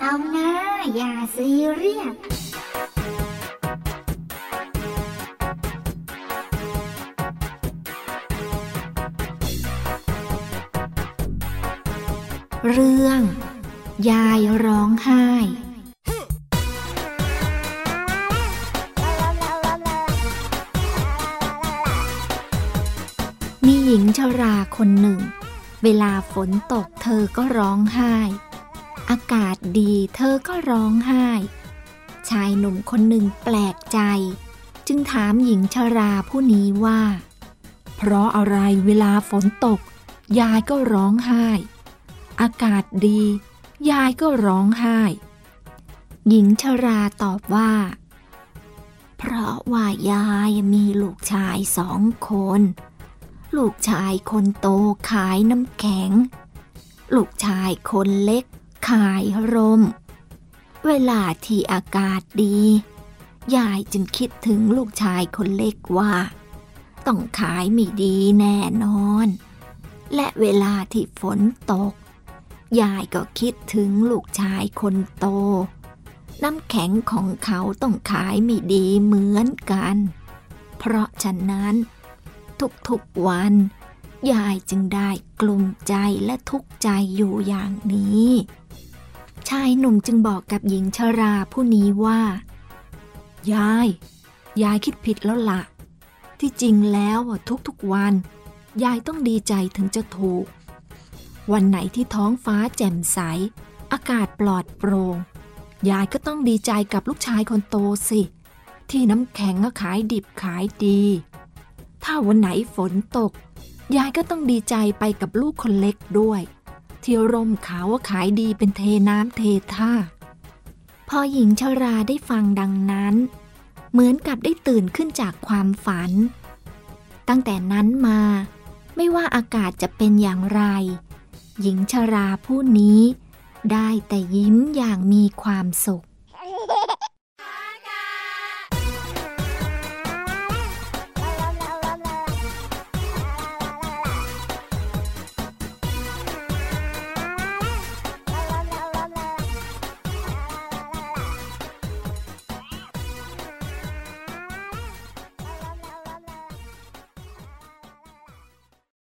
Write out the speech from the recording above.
เอานะ อย่าซีเรียสเรื่อง ยายร้องไห้ มีหญิงชราคนหนึ่ง เวลาฝนตกเธอก็ร้องไห้ อากาศดีเธอก็ร้องไห้ ชายหนุ่มคนหนึ่งแปลกใจ จึงถามหญิงชราผู้นี้ว่า เพราะอะไรเวลาฝนตก ยายก็ร้องไห้ อากาศดี ยายก็ร้องไห้ หญิงชราตอบว่า เพราะว่ายายมีลูกชายสองคน ลูกชายคนโตขายน้ำแข็งลูกชายคนเล็ก ขายร่ม เวลาที่อากาศดี ยายจึงคิดถึงลูกชายคนเล็กว่า ต้องขายไม่ดีแน่นอน และเวลาที่ฝนตก ยายก็คิดถึงลูกชายคนโต น้ำแข็งของเขาต้องขายไม่ดีเหมือนกัน เพราะฉะนั้น ทุกๆวันยายจึงได้กลุ่มใจและทุกข์ใจอยู่อย่างนี้ ชายหนุ่มจึงบอกกับหญิงชราผู้นี้ว่า ยาย ยายคิดผิดแล้วละ่ะที่จริงแล้วทุกๆวัน ยายต้องดีใจถึงจะถูก วันไหนที่ท้องฟ้าแจ่มใส อากาศปลอดโปรง่งยายก็ต้องดีใจกับลูกชายคนโตสิ ที่น้ำแข็งก็ขายดิบขายดี ถ้าวันไหนฝนตก ยายก็ต้องดีใจไปกับลูกคนเล็กด้วย ที่ร่มขาวขายดีเป็นเทน้ำเทท่า พอหญิงชราได้ฟังดังนั้น เหมือนกับได้ตื่นขึ้นจากความฝัน ตั้งแต่นั้นมาไม่ว่าอากาศจะเป็นอย่างไร หญิงชราผู้นี้ได้แต่ยิ้มอย่างมีความสุข